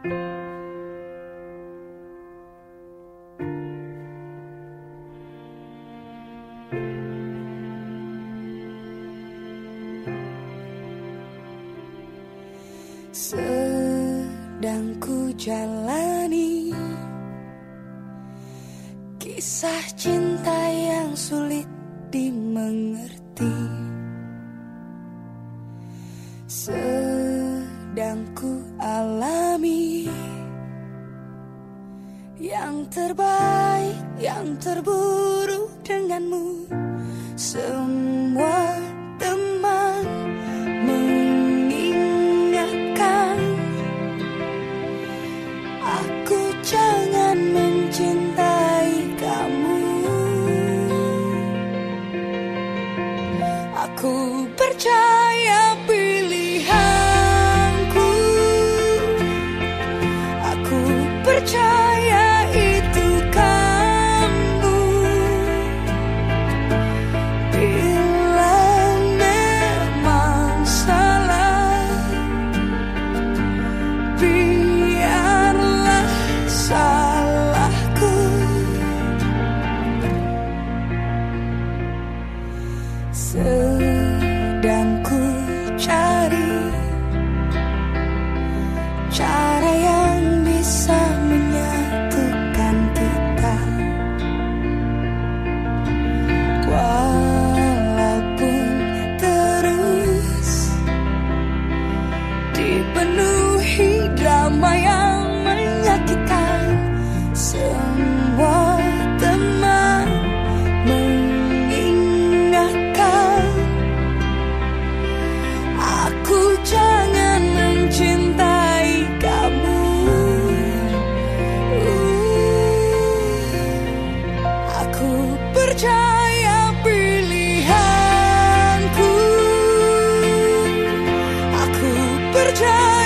Sedang ku jalani Kisah cinta yang sulit dimengerti. Sedang ku alami Yang terbaik, yang terburuk denganmu. Semua percaya